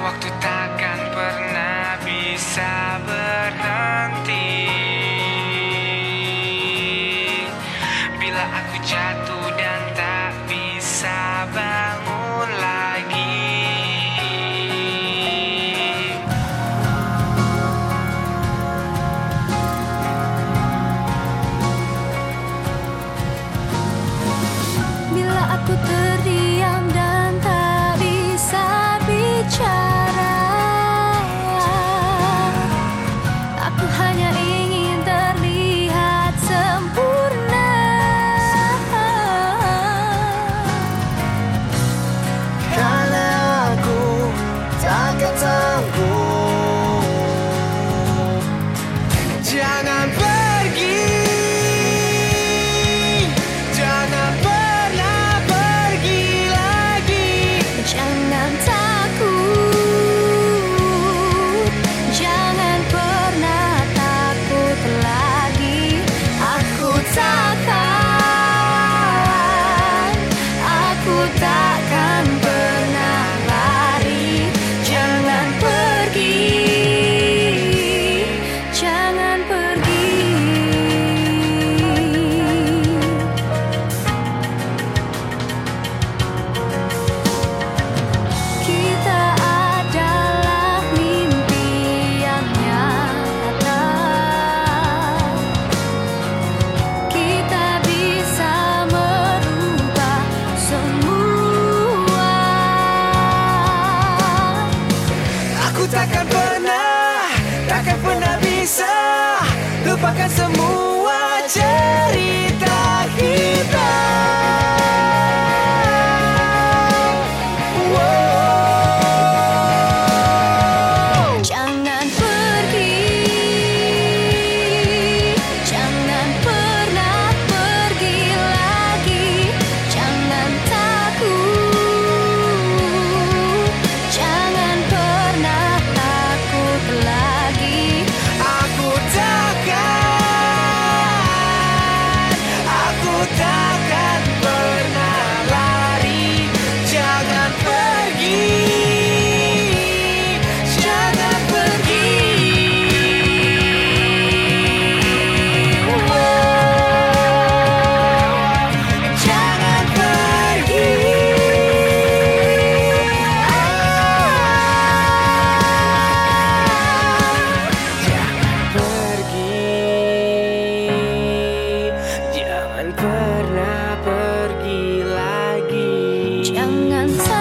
waktu takkan pernah bisa berhenti. Bila aku jatuh dan tak bisa bangun takkan pernah Takkan pernah bisa. Lupakan semua 两岸